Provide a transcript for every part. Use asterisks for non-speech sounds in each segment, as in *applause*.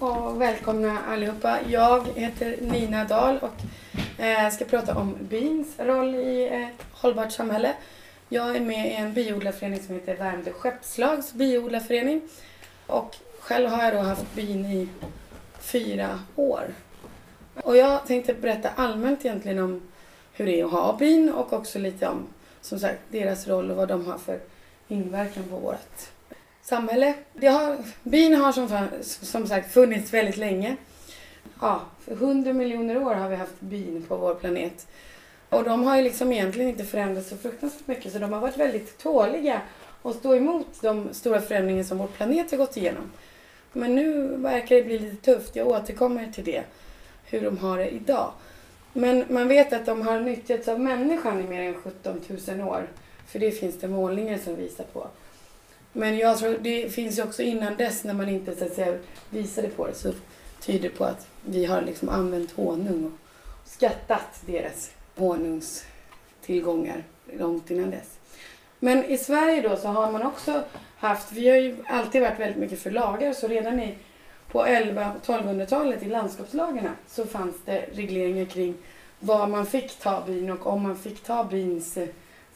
Hej och välkomna allihopa. Jag heter Nina Dahl och eh, ska prata om bins roll i ett hållbart samhälle. Jag är med i en biodlarförening som heter Värmdö Skeppslags biodlarförening. Och själv har jag då haft bin i fyra år. Och jag tänkte berätta allmänt egentligen om hur det är att ha bin och också lite om som sagt deras roll och vad de har för inverkan på vårt samhälle. Det har, bin har som, som sagt funnits väldigt länge. Ja, för hundra miljoner år har vi haft bin på vår planet. Och de har ju liksom egentligen inte förändrats så fruktansvärt mycket så de har varit väldigt tåliga och stå emot de stora förändringar som vår planet har gått igenom. Men nu verkar det bli lite tufft. Jag återkommer till det. Hur de har det idag. Men man vet att de har nyttjats av människan i mer än 17 000 år. För det finns det målningar som visar på. Men jag tror det finns ju också innan dess när man inte så att säga, visade på det så tyder det på att vi har liksom använt honung och skattat deras honungstillgångar långt innan dess. Men i Sverige då så har man också haft, vi har ju alltid varit väldigt mycket för lagar så redan i, på 11 och 1200-talet i landskapslagarna så fanns det regleringar kring var man fick ta bin och om man fick ta bins eh,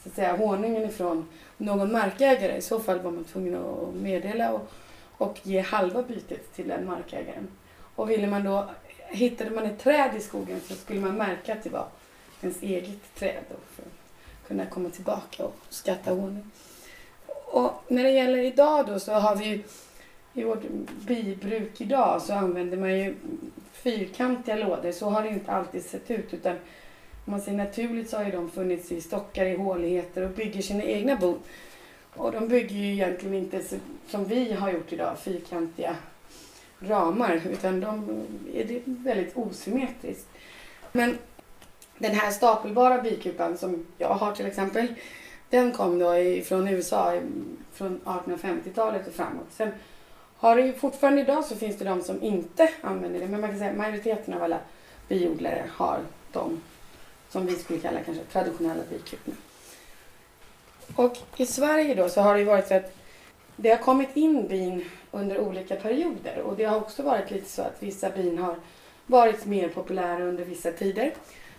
så att säga, honungen ifrån någon markägare. I så fall var man tvungen att meddela och, och ge halva bytet till den markägaren. Och ville man då, hittade man ett träd i skogen så skulle man märka att det var ens eget träd då, för att kunna komma tillbaka och skatta honung. Och när det gäller idag då så har vi ju i vårt bibruk idag så använder man ju fyrkantiga lådor. Så har det inte alltid sett ut utan om man ser naturligt så har ju de funnits i stockar, i håligheter och bygger sina egna bon. Och de bygger ju egentligen inte som vi har gjort idag, fyrkantiga ramar, utan de är väldigt osymmetriskt. Men den här stapelbara bikupan som jag har till exempel, den kom då från USA från 1850-talet och framåt. Sen har det ju fortfarande idag så finns det de som inte använder det, men man kan säga att majoriteten av alla biodlare har de som vi skulle kalla kanske traditionella bikuporna. Och i Sverige då så har det varit så att det har kommit in bin under olika perioder och det har också varit lite så att vissa bin har varit mer populära under vissa tider.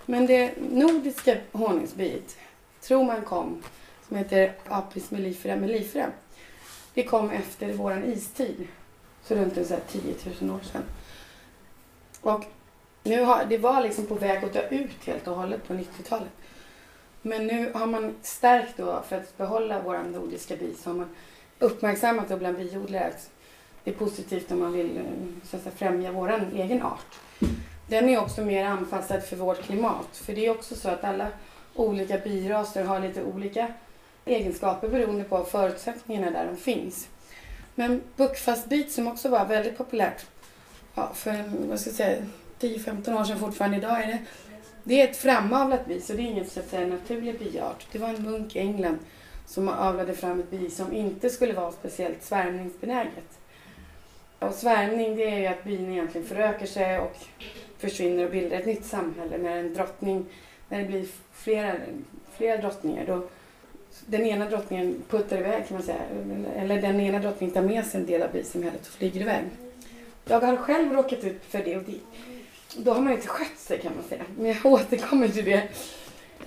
Men det nordiska honungsbiet tror man kom, som heter Apis mellifera mellifera. Det kom efter våran istid, så runt så 10 000 år sedan. Och nu har, det var liksom på väg att dö ut helt och hållet på 90-talet. Men nu har man stärkt då för att behålla vår nordiska bi så har man uppmärksammat då bland biodlare att det är positivt om man vill eh, så att säga, främja vår egen art. Den är också mer anpassad för vårt klimat. För det är också så att alla olika biraser har lite olika egenskaper beroende på förutsättningarna där de finns. Men buckfastbit som också var väldigt populärt ja, för vad ska jag säga, 10-15 år sedan fortfarande idag är det. Det är ett framavlat bi, så det är ingen så att säga, naturlig biart. Det var en munk i England som avlade fram ett bi som inte skulle vara speciellt svärmningsbenäget. Och svärmning det är ju att bin egentligen förökar sig och försvinner och bildar ett nytt samhälle. När en drottning, när det blir flera, flera drottningar då den ena drottningen puttar iväg kan man säga. Eller den ena drottningen tar med sig en del av bisamhället och flyger iväg. Jag har själv råkat ut för det och det då har man inte skött sig kan man säga. Men jag återkommer till det.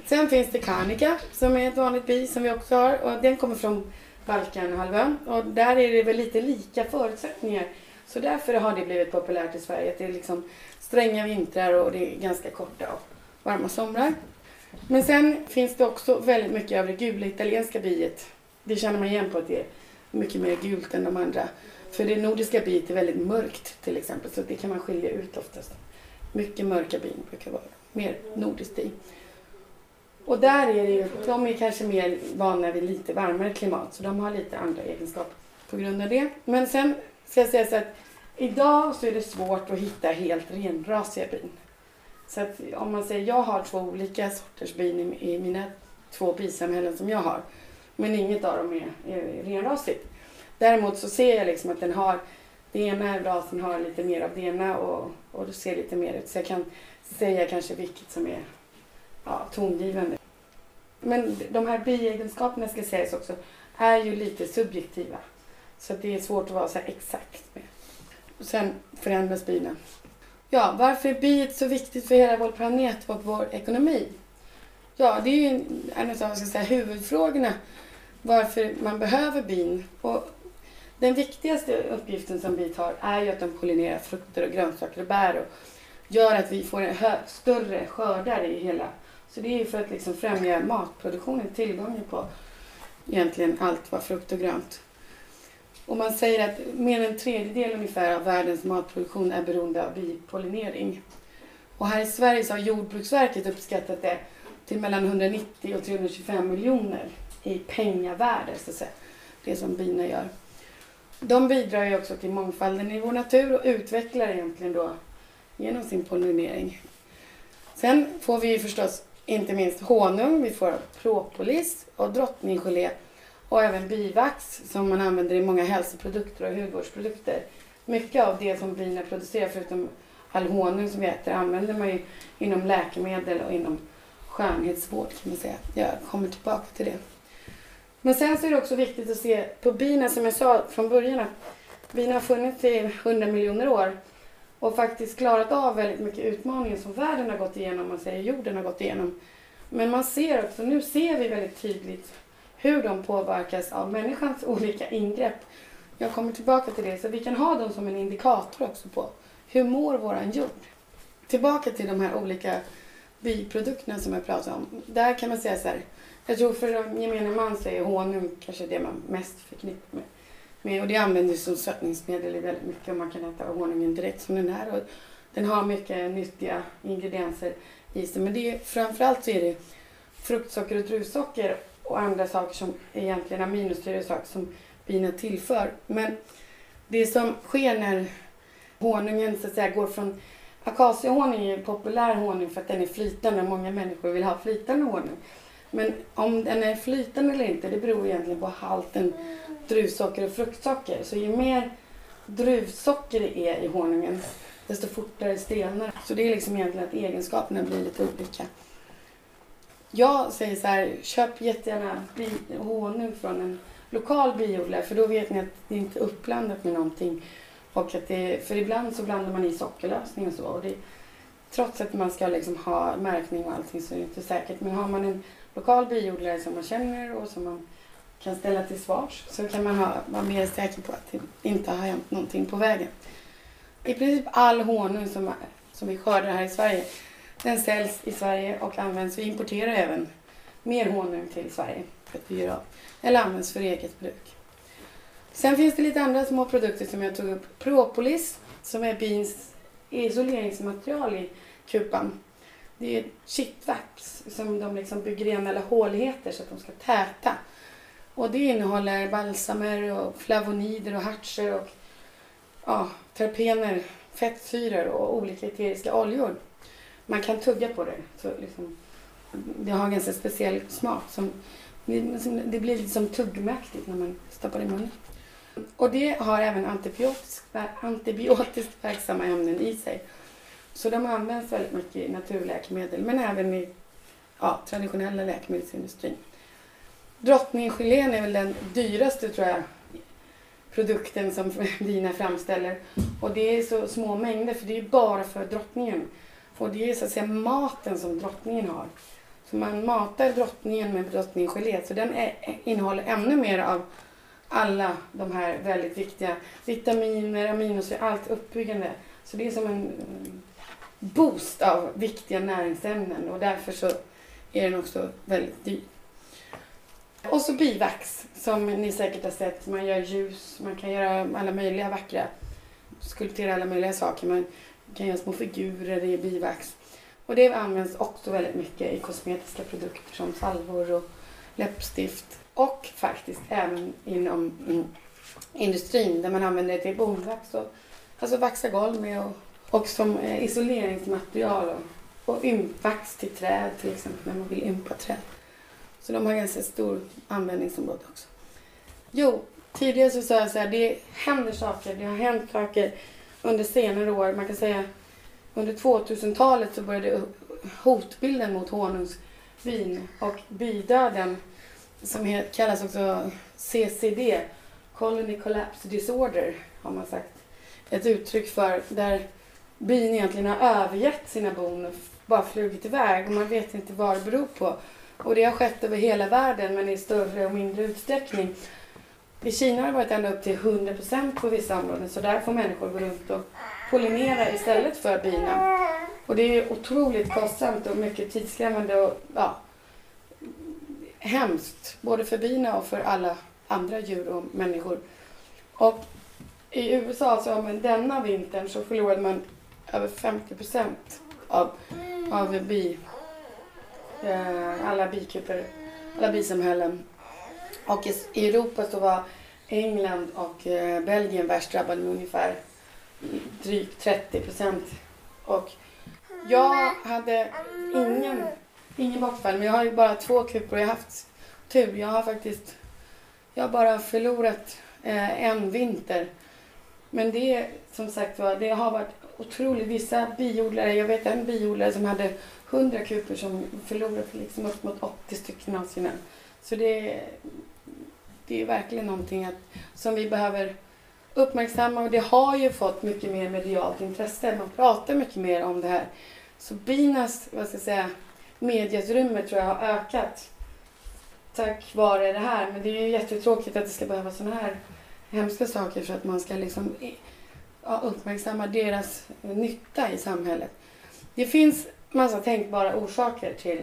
Sen finns det Karnika som är ett vanligt bi som vi också har och den kommer från Balkanhalvön och där är det väl lite lika förutsättningar. Så därför har det blivit populärt i Sverige. Att det är liksom stränga vintrar och det är ganska korta och varma somrar. Men sen finns det också väldigt mycket av det gula italienska biet. Det känner man igen på att det är mycket mer gult än de andra. För det nordiska biet är väldigt mörkt till exempel så det kan man skilja ut oftast. Mycket mörka bin brukar vara mer nordiskt i. Och där är det ju, de är kanske mer vana vid lite varmare klimat så de har lite andra egenskaper på grund av det. Men sen ska jag säga så att idag så är det svårt att hitta helt renrasiga bin. Så att om man säger, jag har två olika sorters bin i, i mina två bisamhällen som jag har. Men inget av dem är, är renrasigt. Däremot så ser jag liksom att den har det ena rasen har lite mer av det ena och, och det ser lite mer ut. Så jag kan säga kanske vilket som är ja, tongivande. Men de här biegenskaperna ska sägas också är ju lite subjektiva. Så det är svårt att vara så exakt med. Och sen förändras bina. Ja, varför är biet så viktigt för hela vår planet och vår ekonomi? Ja, det är ju en av ska säga, huvudfrågorna varför man behöver bin. Och den viktigaste uppgiften som vi har är ju att de pollinerar frukter och grönsaker och bär och gör att vi får en hö- större skördar i hela. Så det är ju för att liksom främja matproduktionen, tillgången på egentligen allt vad frukt och grönt. Och man säger att mer än en tredjedel ungefär av världens matproduktion är beroende av bipollinering. Och här i Sverige så har Jordbruksverket uppskattat det till mellan 190 och 325 miljoner i pengavärde, så att säga. Det som bina gör. De bidrar ju också till mångfalden i vår natur och utvecklar egentligen då genom sin pollinering. Sen får vi ju förstås inte minst honung, vi får propolis och drottninggelé och även bivax som man använder i många hälsoprodukter och hudvårdsprodukter. Mycket av det som bina producerar, förutom all honung som vi äter, använder man ju inom läkemedel och inom skönhetsvård kan man säga. Jag kommer tillbaka till det. Men sen så är det också viktigt att se på bina som jag sa från början att bina har funnits i 100 miljoner år och faktiskt klarat av väldigt mycket utmaningar som världen har gått igenom, man säger jorden har gått igenom. Men man ser också, nu ser vi väldigt tydligt hur de påverkas av människans *laughs* olika ingrepp. Jag kommer tillbaka till det, så vi kan ha dem som en indikator också på hur mår våran jord. Tillbaka till de här olika biprodukterna som jag pratade om. Där kan man säga så här, jag tror för gemene man så är honung kanske det man mest förknippar med med, och det används som sötningsmedel i väldigt mycket och man kan äta honungen direkt som den här. Och den har mycket nyttiga ingredienser i sig. Men det är, framförallt så är det fruktsocker och druvsocker och andra saker som egentligen aminosyror och saker som bina tillför. Men det som sker när honungen så att säga går från Akaciehonung är populär honung för att den är flytande. Många människor vill ha flytande honung. Men om den är flytande eller inte, det beror egentligen på halten druvsocker och fruktsocker. Så ju mer druvsocker det är i honungen, desto fortare stelnar Så det är liksom egentligen att egenskaperna blir lite olika. Jag säger så här, köp jättegärna honung från en lokal biodlare för då vet ni att det inte är uppblandat med någonting. Och att det, för ibland så blandar man i sockerlösning och så. Och det, trots att man ska liksom ha märkning och allting så är det inte säkert. Men har man en lokal biodlare som man känner och som man kan ställa till svars så kan man ha, vara mer säker på att det inte har hänt någonting på vägen. I princip all honung som, som vi skördar här i Sverige den säljs i Sverige och används. Vi importerar även mer honung till Sverige för att vi gör av, eller används för eget bruk. Sen finns det lite andra små produkter som jag tog upp. Propolis som är bins isoleringsmaterial i kupan. Det är kittvax som de liksom bygger igen alla håligheter så att de ska täta. Och det innehåller balsamer och flavonider och hartser och ja, terpener, fettsyror och olika eteriska oljor. Man kan tugga på det. Så liksom, det har en ganska speciell smak. Som, det blir lite som tuggmäktigt när man stoppar i munnen. Och det har även antibiotisk, antibiotiskt verksamma ämnen i sig. Så de används väldigt mycket i naturläkemedel men även i ja, traditionella läkemedelsindustrin. Drottninggelén är väl den dyraste tror jag produkten som *laughs* Dina framställer. Och det är så små mängder för det är bara för drottningen. Och det är så att säga maten som drottningen har. Så man matar drottningen med drottninggelé så den är, innehåller ännu mer av alla de här väldigt viktiga vitaminer, aminosyror, allt uppbyggande. Så det är som en boost av viktiga näringsämnen och därför så är den också väldigt dyr. Och så bivax som ni säkert har sett. Man gör ljus, man kan göra alla möjliga vackra, skulptera alla möjliga saker. Man kan göra små figurer i bivax. Och det används också väldigt mycket i kosmetiska produkter som salvor och läppstift. Och faktiskt även inom mm, industrin där man använder det till bonvax och alltså vaxa golv med och, och som eh, isoleringsmaterial och, ympax ympvax till träd till exempel när man vill ympa träd. Så de har ganska stor användningsområde också. Jo, tidigare så sa jag så här, det händer saker, det har hänt saker under senare år. Man kan säga under 2000-talet så började hotbilden mot honungsbin och bidöden som kallas också CCD, Colony Collapse Disorder har man sagt, ett uttryck för där bin egentligen har övergett sina bon och bara flugit iväg och man vet inte vad det beror på. Och det har skett över hela världen men i större och mindre utsträckning. I Kina har det varit ända upp till 100% på vissa områden så där får människor gå runt och pollinera istället för bina. Och det är otroligt kostsamt och mycket tidskrävande och ja, hemskt. Både för bina och för alla andra djur och människor. Och i USA så men denna vintern så förlorade man över 50 procent av, av bi, eh, alla bikuper, alla bisamhällen. Och i Europa så var England och eh, Belgien värst drabbade med ungefär drygt 30 procent. Och jag hade ingen, ingen bortfall, men jag har ju bara två kupor. Jag har haft tur. Jag har faktiskt jag har bara förlorat eh, en vinter. Men det som sagt var, det har varit otroligt. Vissa biodlare, jag vet en biodlare som hade 100 kupor som förlorade liksom upp mot 80 stycken av sina. Så det, det är verkligen någonting att, som vi behöver uppmärksamma och det har ju fått mycket mer medialt intresse. Man pratar mycket mer om det här. Så binas, vad ska jag säga, medieutrymme tror jag har ökat tack vare det här. Men det är ju jättetråkigt att det ska behöva sådana här hemska saker för att man ska liksom ja, uppmärksamma deras eh, nytta i samhället. Det finns massa tänkbara orsaker till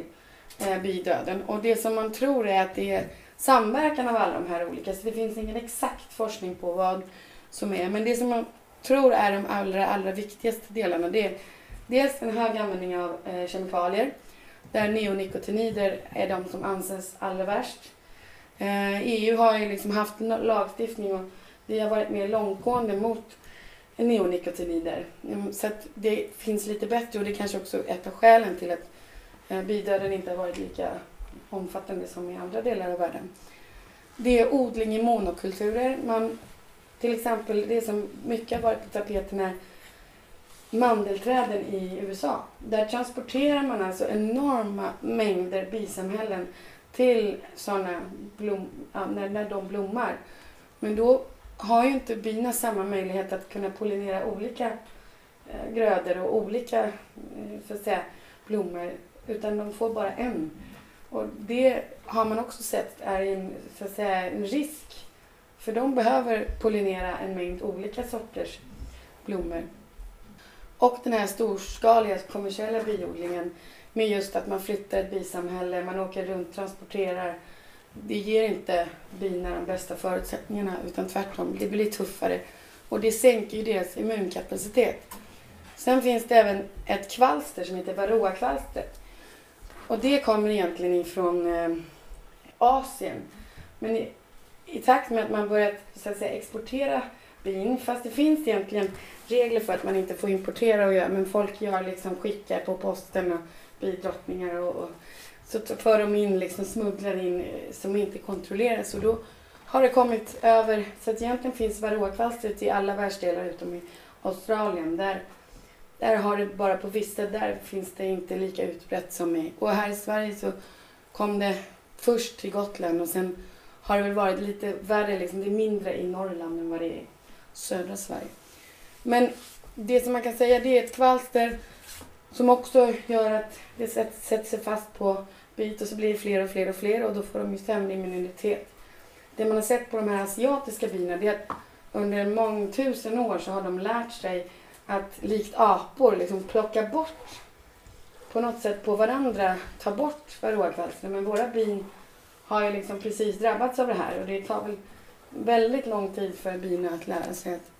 eh, bidöden och det som man tror är att det är samverkan av alla de här olika, så det finns ingen exakt forskning på vad som är, men det som man tror är de allra, allra viktigaste delarna det är dels en hög användning av eh, kemikalier där neonikotinoider är de som anses allra värst. Eh, EU har ju liksom haft lagstiftning och vi har varit mer långtgående mot neonikotinoider. Mm, så att det finns lite bättre och det kanske också är ett av skälen till att eh, bidöden inte har varit lika omfattande som i andra delar av världen. Det är odling i monokulturer. Man, till exempel det som mycket har varit på tapeten är mandelträden i USA. Där transporterar man alltså enorma mängder bisamhällen till sådana blom, när, när de blommar. Men då har ju inte bina samma möjlighet att kunna pollinera olika eh, grödor och olika eh, så att säga, blommor utan de får bara en. Och det har man också sett är en, så att säga, en risk för de behöver pollinera en mängd olika sorters blommor. Och den här storskaliga kommersiella biodlingen med just att man flyttar ett bisamhälle, man åker runt, transporterar. Det ger inte bina de bästa förutsättningarna utan tvärtom, det blir tuffare. Och det sänker ju deras immunkapacitet. Sen finns det även ett kvalster som heter varroakvalstret. Och det kommer egentligen ifrån eh, Asien. Men i, i, takt med att man börjat så att säga, exportera bin, fast det finns egentligen regler för att man inte får importera och göra, men folk gör liksom skickar på posten och bidrottningar och, och så för de in, liksom smugglar in eh, som inte kontrolleras och då har det kommit över, så att egentligen finns varroakvalstret i alla världsdelar utom i Australien. Där, där har det bara på vissa, där finns det inte lika utbrett som i, och här i Sverige så kom det först till Gotland och sen har det väl varit lite värre, liksom, det är mindre i Norrland än vad det är i södra Sverige. Men det som man kan säga det är ett kvalster som också gör att det sätter sig fast på bit och så blir det fler och fler och fler och då får de ju sämre immunitet. Det man har sett på de här asiatiska bina det är att under mångtusen år så har de lärt sig att likt apor liksom plocka bort på något sätt på varandra, ta bort varroakvalstren. Men våra bin har ju liksom precis drabbats av det här och det tar väl väldigt lång tid för bina att lära sig att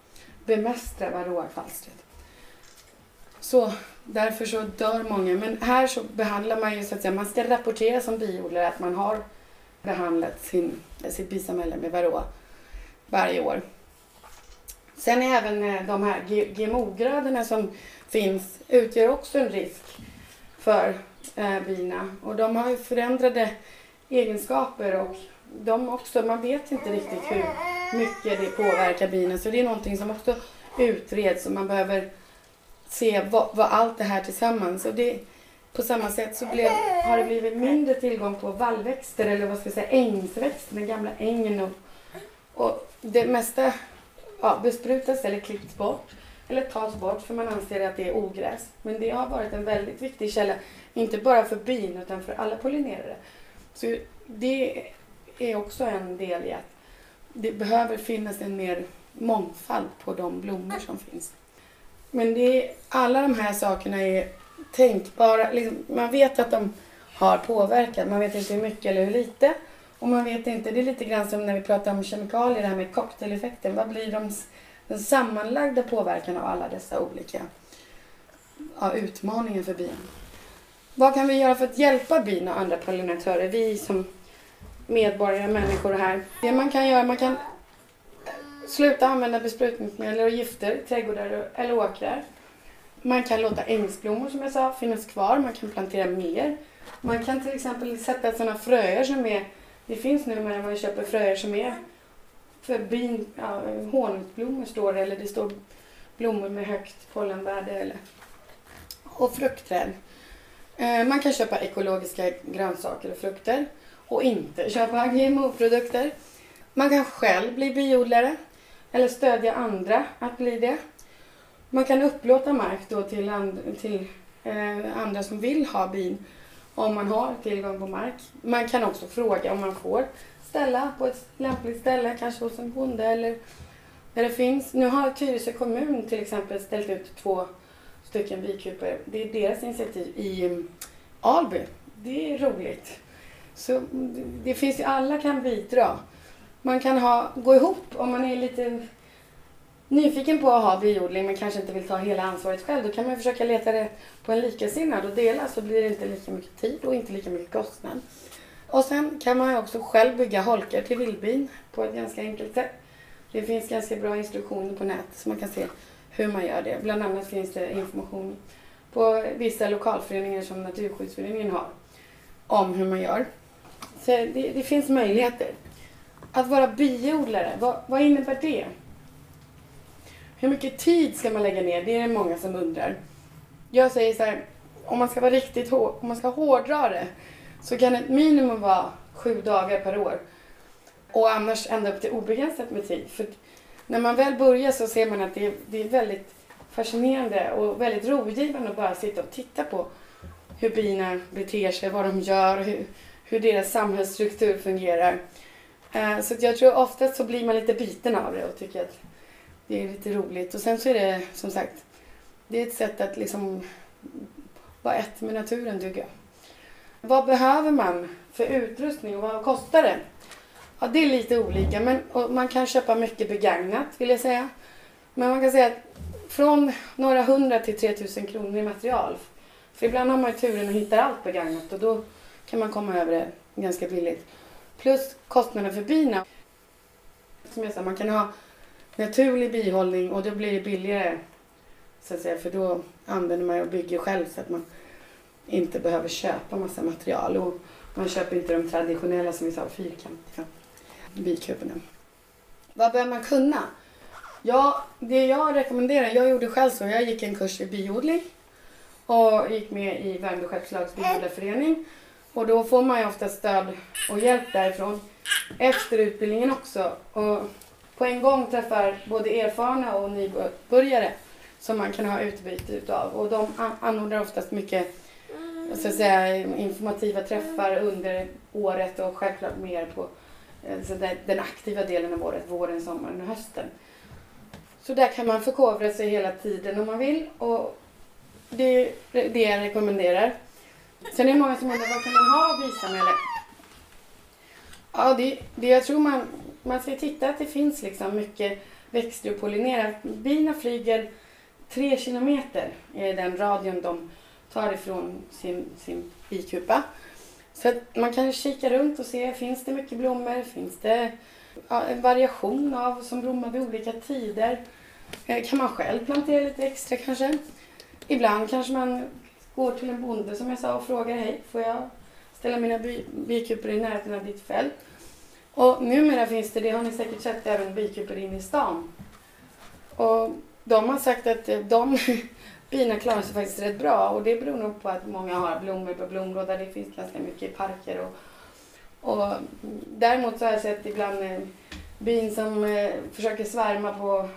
bemästra varroakvalstret. Så därför så dör många. Men här så behandlar man ju så att säga, man ska rapportera som biodlare att man har behandlat sin, sitt bisamhälle med varroa varje år. Sen är även eh, de här GMO-grödorna som finns utgör också en risk för eh, bina. Och de har ju förändrade egenskaper och de också, man vet inte riktigt hur mycket det påverkar bina. Så det är någonting som också utreds och man behöver se vad, vad allt det här tillsammans. Och det, på samma sätt så blev, har det blivit mindre tillgång på vallväxter eller vad ska jag säga ängsväxter, den gamla ängen. Och, och det mesta ja, besprutas eller klipps bort eller tas bort för man anser att det är ogräs. Men det har varit en väldigt viktig källa, inte bara för bin utan för alla pollinerare. Så det är också en del i att det behöver finnas en mer mångfald på de blommor som finns. Men det är, alla de här sakerna är tänkbara. Liksom, man vet att de har påverkat. Man vet inte hur mycket eller hur lite. Och man vet inte, det är lite grann som när vi pratar om kemikalier, det här med cocktaileffekten. Vad blir de, den sammanlagda påverkan av alla dessa olika ja, utmaningar för bin? Vad kan vi göra för att hjälpa bin och andra pollinatörer? Vi som medborgare, människor här. Det man kan göra, man kan sluta använda besprutningsmedel och gifter i trädgårdar eller åkrar. Man kan låta ängsblommor som jag sa finnas kvar, man kan plantera mer. Man kan till exempel sätta sådana fröer som är, det finns nu när man köper fröer som är för bin, ja, honungsblommor står det, eller det står blommor med högt pollenvärde eller, och fruktträd. Eh, man kan köpa ekologiska grönsaker och frukter och inte köpa GMO-produkter. Man kan själv bli biodlare eller stödja andra att bli det. Man kan upplåta mark då till, and till eh, andra som vill ha bin om man har tillgång på mark. Man kan också fråga om man får ställa på ett lämpligt ställe, kanske hos en bonde eller där det finns. Nu har Tyresö kommun till exempel ställt ut två stycken bikuper. Det är deras initiativ i mm, Alby. Det är roligt. Så det finns ju, alla kan bidra. Man kan ha, gå ihop om man är lite nyfiken på att ha biodling men kanske inte vill ta hela ansvaret själv. Då kan man försöka leta det på en likasinnad och dela så blir det inte lika mycket tid och inte lika mycket kostnad. Och sen kan man också själv bygga holkar till vildbin på ett ganska enkelt sätt. Det finns ganska bra instruktioner på nätet så man kan se hur man gör det. Bland annat finns det information på vissa lokalföreningar som Naturskyddsföreningen har om hur man gör. Så det, det finns möjligheter. Att vara biodlare, vad, vad innebär det? Hur mycket tid ska man lägga ner? Det är det många som undrar. Jag säger så här, om man ska vara riktigt hård, om man ska hårdra det, så kan ett minimum vara sju dagar per år. Och annars ända upp till obegränsat med tid. För när man väl börjar så ser man att det är, det är väldigt fascinerande och väldigt rogivande att bara sitta och titta på hur bina beter sig, vad de gör, hur, hur deras samhällsstruktur fungerar. Eh, så jag tror oftast så blir man lite biten av det och tycker att det är lite roligt. Och sen så är det som sagt, det är ett sätt att liksom vara ett med naturen tycker jag. Vad behöver man för utrustning och vad kostar det? Ja, det är lite olika, men man kan köpa mycket begagnat vill jag säga. Men man kan säga att från några hundra till 3000 kronor i material. För ibland har man ju turen och hittar allt begagnat och då kan man komma över det ganska billigt. Plus kostnaden för bina. Som jag sa, man kan ha naturlig bihållning och då blir det billigare. Så att säga, för då använder man och bygger själv så att man inte behöver köpa massa material. Och man köper inte de traditionella som vi sa, fyrkantiga bikuporna. Vad bör man kunna? Ja, det jag rekommenderar, jag gjorde själv så, jag gick en kurs i biodling och gick med i Värmdö skeppslags biodlarförening. Och då får man ju ofta stöd och hjälp därifrån efter utbildningen också. Och på en gång träffar både erfarna och nybörjare som man kan ha utbyte utav. Och de anordnar oftast mycket så att säga, informativa träffar under året och självklart mer på eh, den aktiva delen av året, våren, sommaren och hösten. Så där kan man förkovra sig hela tiden om man vill och det är det jag rekommenderar. Sen är det många som undrar vad kan man ha bisamhälle? Ja, det, det jag tror man, man ska titta att det finns liksom mycket växter att pollinera. Bina flyger tre kilometer är den radien de tar ifrån sin, sin bikupa. Så att man kan kika runt och se, finns det mycket blommor? Finns det ja, en variation av som blommar vid olika tider? Eh, kan man själv plantera lite extra kanske? Ibland kanske man går till en bonde som jag sa och frågar hej, får jag ställa mina bikupor i närheten av ditt fält? Och numera finns det, det har ni säkert sett, även bikupor inne i stan. Och de har sagt att eh, de *laughs* bina klarar sig faktiskt rätt bra och det beror nog på att många har blommor på blomlåda. Det finns ganska mycket i parker och, och däremot så har jag sett ibland eh, bin som eh, försöker svärma på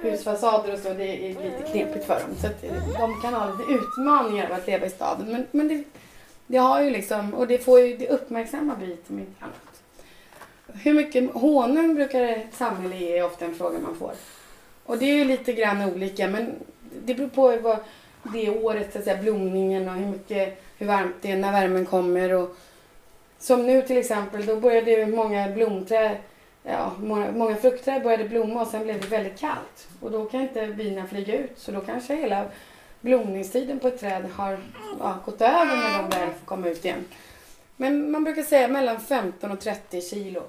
husfasader och så, det är lite knepigt för dem. Så att eh, de kan ha lite utmaningar av att leva i staden. Men, men det, det har ju liksom, och det får ju, det uppmärksammar biten, om inte annat. Hur mycket honung brukar ett samhälle ge är ofta en fråga man får. Och det är ju lite grann olika men det beror på vad det året, så att säga, blomningen och hur mycket, hur varmt det är, när värmen kommer och som nu till exempel, då började ju många blomträd, ja, många, många fruktträd började blomma och sen blev det väldigt kallt. Och då kan inte bina flyga ut så då kanske hela blomningstiden på ett träd har ja, gått över när de väl får komma ut igen. Men man brukar säga mellan 15 och 30 kilo.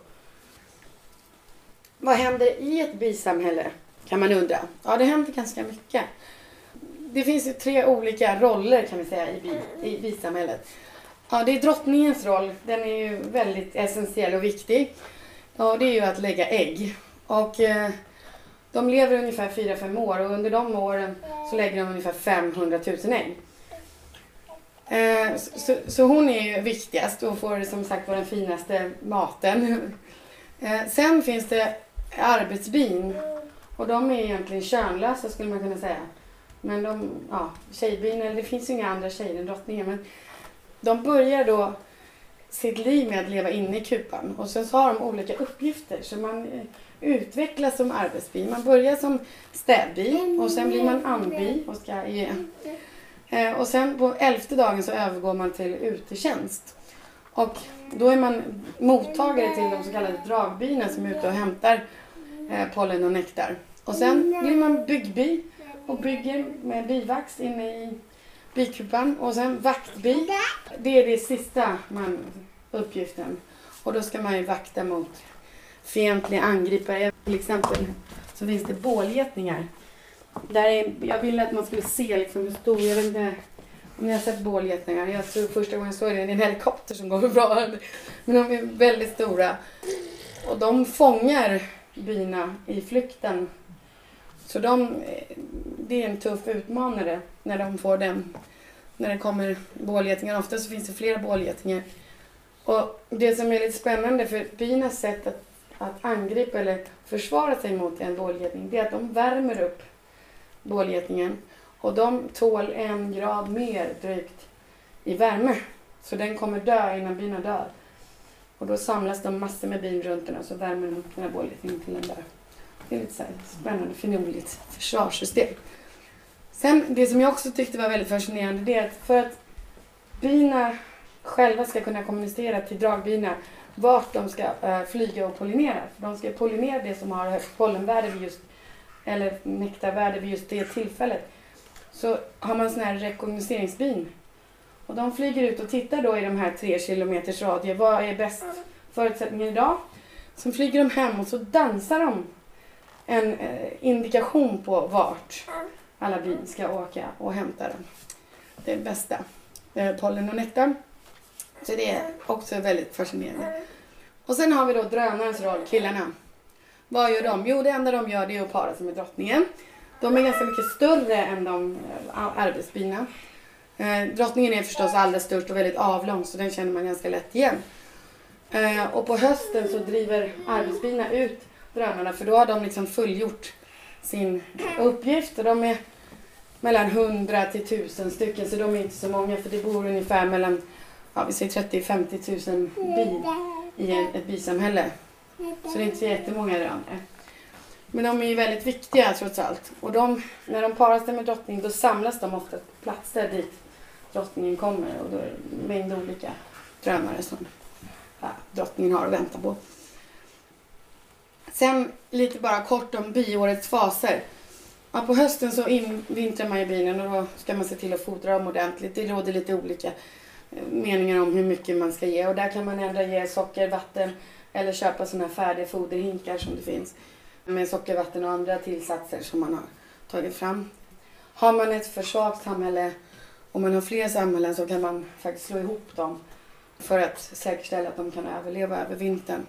Vad händer i ett bisamhälle? Kan man undra. Ja, det händer ganska mycket. Det finns ju tre olika roller kan vi säga i, bi, i bisamhället. Ja, det är drottningens roll. Den är ju väldigt essentiell och viktig. Ja, det är ju att lägga ägg. Och eh, de lever ungefär 4-5 år och under de åren så lägger de ungefär 500 000 ägg. Eh, så, så, hon är ju viktigast och får som sagt vara den finaste maten. Eh, sen finns det arbetsbin och de är egentligen könlösa skulle man kunna säga. Men de, ja, tjejbin, eller det finns ju inga andra tjejer än drottningen. Men de börjar då sitt liv med att leva inne i kupan och sen så har de olika uppgifter. Så man eh, utvecklas som arbetsbi. Man börjar som städbi och sen blir man andbi och ska ge. Eh, och sen på elfte dagen så övergår man till utetjänst. Och då är man mottagare till de så kallade dragbina som är ute och hämtar eh, pollen och nektar. Och sen blir man byggbi och bygger med bivax inne i bikupan. Och sen vaktbi. Det är det sista man, uppgiften. Och då ska man ju vakta mot fientliga angripare. Till exempel så finns det bålgetningar. Där är, jag ville att man skulle se liksom hur stor, jag vet inte om ni har sett bålgetningar. Jag tror första gången jag såg det, det är en helikopter som går bra. Men de är väldigt stora. Och de fångar bina i flykten. Så de, det är en tuff utmanare när de får den. När det kommer bålgetingar. Ofta så finns det flera bålgetingar. Och det som är lite spännande för binas sätt att, att angripa eller försvara sig mot en bålgeting det är att de värmer upp bålgetingen och de tål en grad mer drygt i värme. Så den kommer dö innan bina dör. Och då samlas de massor med bin runt den och så värmer de upp den här bålgetingen till den dör. Det är lite så spännande, finurligt försvarssystem. Sen det som jag också tyckte var väldigt fascinerande det är att för att bina själva ska kunna kommunicera till dragbina vart de ska äh, flyga och pollinera. För de ska pollinera det som har högt pollenvärde vid just, eller nektarvärde vid just det tillfället. Så har man sådana här rekognoseringsbin och de flyger ut och tittar då i de här tre kilometers radie. Vad är bäst förutsättningar idag? Sen flyger de hem och så dansar de en eh, indikation på vart alla bin ska åka och hämta den. Det bästa. Eh, pollen och nektar. Så det är också väldigt fascinerande. Och sen har vi då drönarens roll, killarna. Vad gör de? Jo, det enda de gör det är att para sig med drottningen. De är ganska mycket större än de eh, arbetsbina. Eh, drottningen är förstås allra störst och väldigt avlång så den känner man ganska lätt igen. Och på hösten så driver arbetsbina ut drönarna för då har de liksom fullgjort sin uppgift och de är mellan 100 till 1000 stycken så de är inte så många för det bor ungefär mellan ja, vi säger 30 50 000 bin i ett bisamhälle. Så det är inte så jättemånga drönare. Men de är ju väldigt viktiga trots allt. Och de, när de parar sig med drottningen då samlas de ofta på platser dit drottningen kommer och då är det en mängd olika drönare som ja, drottningen har att vänta på. Sen lite bara kort om biårets faser. Ja, på hösten så invintrar man ju binen och då ska man se till att fodra dem ordentligt. Det råder lite olika eh, meningar om hur mycket man ska ge och där kan man ändra ge socker, vatten eller köpa sådana här färdiga foderhinkar som det finns med sockervatten och andra tillsatser som man har tagit fram. Har man ett för svagt samhälle och man har fler samhällen så kan man faktiskt slå ihop dem för att säkerställa att de kan överleva över vintern.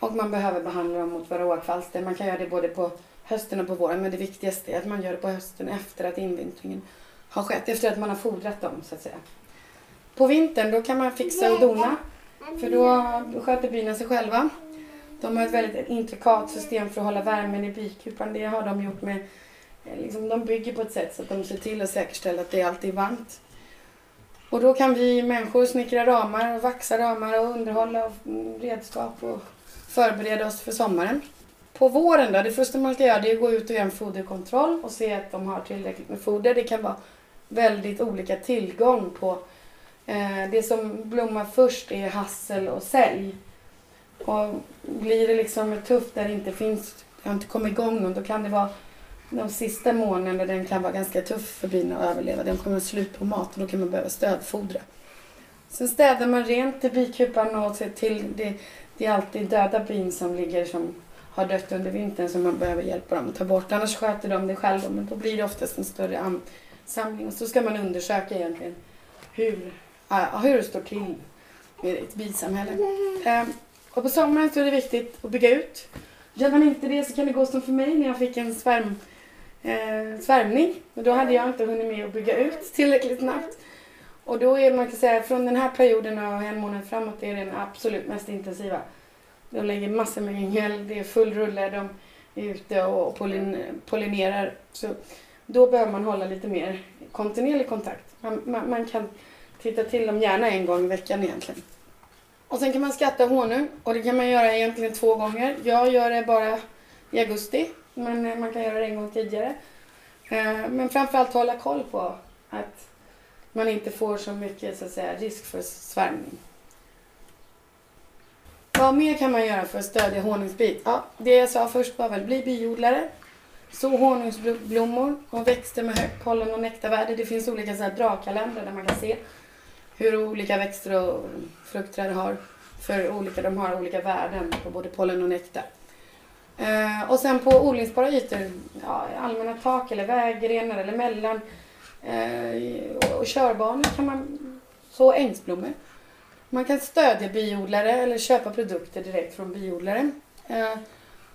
Och man behöver behandla dem mot varroakvalster. Man kan göra det både på hösten och på våren men det viktigaste är att man gör det på hösten efter att invintringen har skett, efter att man har fodrat dem så att säga. På vintern då kan man fixa och dona för då sköter bina sig själva. De har ett väldigt intrikat system för att hålla värmen i bikupan. Det har de gjort med... Eh, liksom, de bygger på ett sätt så att de ser till att säkerställa att det alltid är varmt. Och då kan vi människor snickra ramar och vaxa ramar och underhålla och mm, redskap och förbereda oss för sommaren. På våren då, det första man ska göra det är att gå ut och göra en foderkontroll och se att de har tillräckligt med foder. Det kan vara väldigt olika tillgång på eh, det som blommar först är hassel och sälj. Och blir det liksom tufft där det inte finns, det har inte kommit igång någon, då kan det vara de sista månaderna den kan vara ganska tuff för bina att överleva. Den kommer slut på mat och då kan man behöva stödfodra. Sen städar man rent i bikupan och ser till, det, det är alltid döda bin som ligger som har dött under vintern som man behöver hjälpa dem att ta bort. Annars sköter de det själva men då blir det oftast en större ansamling. Och så ska man undersöka egentligen hur, ja, hur det står till med ett bisamhälle. Ehm, och på sommaren så är det viktigt att bygga ut. Gör man inte det så kan det gå som för mig när jag fick en svärm, eh, svärmning. Och då hade jag inte hunnit med att bygga ut tillräckligt snabbt. Och då är man kan säga från den här perioden och en månad framåt är den absolut mest intensiva. De lägger massor med yngel, det är full rulle, de är ute och pollin, pollinerar. Så då behöver man hålla lite mer kontinuerlig kontakt. Man, man, man kan titta till dem gärna en gång i veckan egentligen. Och sen kan man skatta honung och det kan man göra egentligen två gånger. Jag gör det bara i augusti, men man kan göra det en gång tidigare. Eh, men framförallt hålla koll på att man inte får så mycket så att säga, risk för svärmning. Vad mer kan man göra för att stödja honungsbit? Ja, det jag sa först var väl bli biodlare. Så honungsblommor och växter med högt pollen och nektarvärde. Det finns olika så här dragkalendrar där man kan se hur olika växter och fruktträd har för olika, de har olika värden på både pollen och nektar. Eh, och sen på odlingsbara ytor, ja, allmänna tak eller vägrenar eller mellan Eh, och, och körbanor kan man så ängsblommor. Man kan stödja biodlare eller köpa produkter direkt från biodlare. Eh,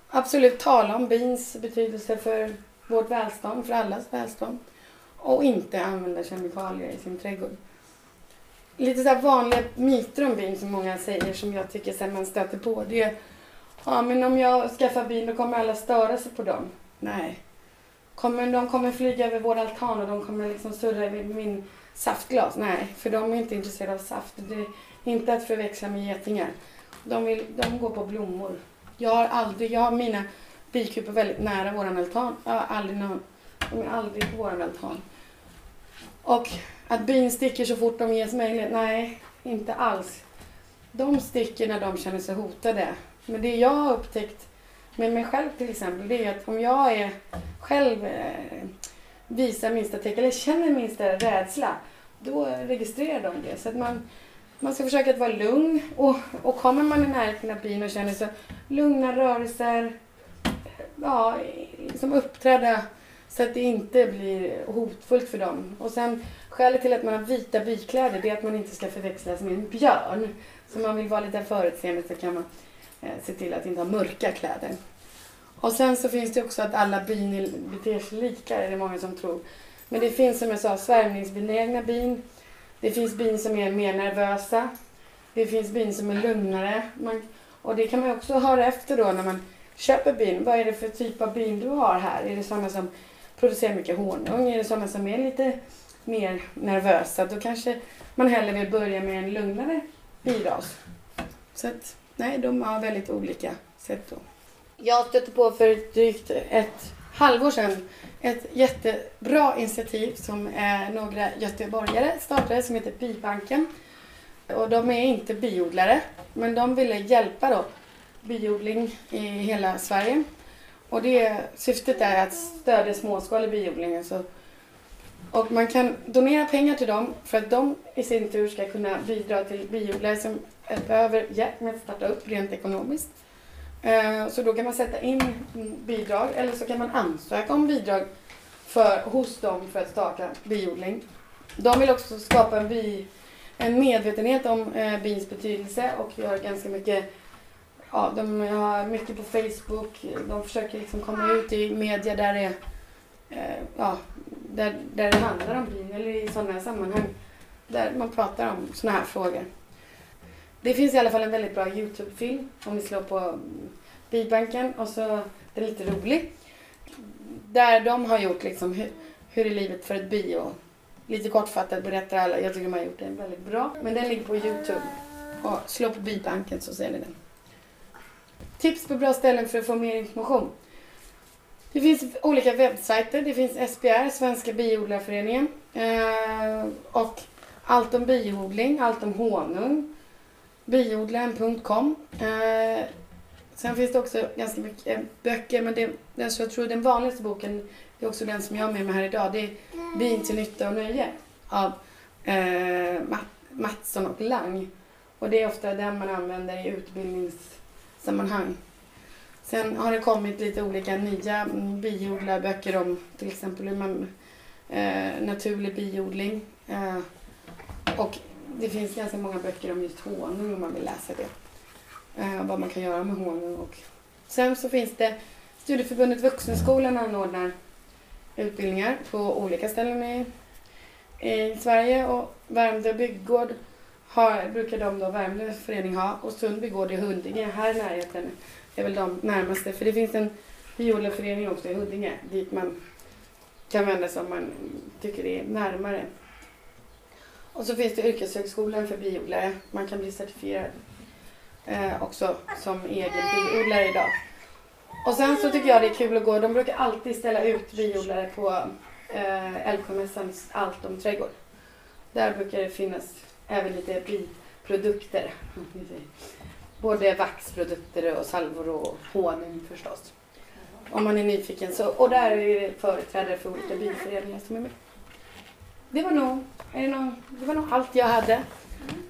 absolut tala om bins betydelse för vårt välstånd, för allas välstånd. Och inte använda kemikalier i sin trädgård. Lite så här vanliga myter om bin som många säger som jag tycker sen man stöter på. Det är, ja men om jag skaffar bin då kommer alla störa sig på dem. Nej. Kommer, de kommer flyga över vår altan och de kommer liksom surra i min saftglas. Nej, för de är inte intresserade av saft. Det är inte att förväxla med getingar. De, vill, de går på blommor. Jag har aldrig, jag har mina bikupor väldigt nära våran altan. Jag har aldrig någon, de är aldrig på våran altan. Och att bin sticker så fort de ges möjlighet? Nej, inte alls. De sticker när de känner sig hotade. Men det jag har upptäckt med mig själv till exempel, det är att om jag är själv eh, visar minsta tecken eller känner minsta rädsla, då registrerar de det. Så att man, man ska försöka att vara lugn och, och kommer man i närheten av bin och känner så lugna rörelser, ja, liksom uppträda så att det inte blir hotfullt för dem. Och sen skälet till att man har vita bikläder det är att man inte ska förväxlas med en björn. Så man vill vara lite förutseende så kan man Eh, se till att inte ha mörka kläder. Och sen så finns det också att alla bin beter sig lika, är det många som tror. Men det finns som jag sa svärmningsbenägna bin. Det finns bin som är mer nervösa. Det finns bin som är lugnare. Man, och det kan man också höra efter då när man köper bin. Vad är det för typ av bin du har här? Är det sådana som producerar mycket honung? Är det sådana som är lite mer nervösa? Då kanske man hellre vill börja med en lugnare biras. Så att, nej, de har väldigt olika sätt då. Jag stötte på för drygt ett halvår sedan ett jättebra initiativ som några göteborgare startade som heter Bibanken. Och de är inte biodlare, men de ville hjälpa då biodling i hela Sverige. Och det syftet är att stödja småskalig biodling. Alltså. Och man kan donera pengar till dem för att de i sin tur ska kunna bidra till biodlare som Eh, behöver hjälp med att starta upp rent ekonomiskt. Eh, så då kan man sätta in bidrag eller så kan man ansöka om bidrag för, hos dem för att starta biodling. De vill också skapa en, bi, en medvetenhet om eh, bins betydelse och gör ganska mycket Ja, de har mycket på Facebook. De försöker liksom komma ut i media där det, eh, ja, där, där det handlar om bin eller i sådana sammanhang där man pratar om sådana här frågor. Det finns i alla fall en väldigt bra Youtube-film om ni slår på mm, Bibanken och så, den är lite rolig. Där de har gjort liksom hur, hur är livet för ett bi och lite kortfattat berättar alla. Jag tycker de har gjort den väldigt bra. Men den ligger på Youtube. Och slå på Bibanken så ser ni den. Tips på bra ställen för att få mer information. Det finns olika webbsajter. Det finns SBR, Svenska biodlarföreningen. Eh, och allt om biodling, allt om honung. Biodlaren.com. Eh, sen finns det också ganska mycket eh, böcker, men det, alltså jag tror den vanligaste boken, det är också den som jag har med mig här idag, det är Bin till nytta och nöje av eh, Mattsson och Lang. Och det är ofta den man använder i utbildningssammanhang. Sen har det kommit lite olika nya biodlarböcker om till exempel hur man, eh, naturlig biodling. Eh, och det finns ganska många böcker om just honung om man vill läsa det. Eh, vad man kan göra med honung. Och sen så finns det Studieförbundet Vuxenskolan anordnar utbildningar på olika ställen i, i Sverige och Värmdö bygggård har, brukar de då Värmdö förening ha och Sundby gård i Huddinge här i närheten är väl de närmaste för det finns en biodlarförening också i Huddinge dit man kan vända sig om man tycker det är närmare. Och så finns det yrkeshögskolan för biodlare. Man kan bli certifierad eh, också som egen biodlare idag. Och sen så tycker jag det är kul att gå. De brukar alltid ställa ut biodlare på eh, Allt om trädgård. Där brukar det finnas även lite biprodukter. Både vaxprodukter och salvor och honung förstås. Om man är nyfiken. Så, och där är det företrädare för olika biföreningar som är med det var nog, det var nog allt jag hade. Mm.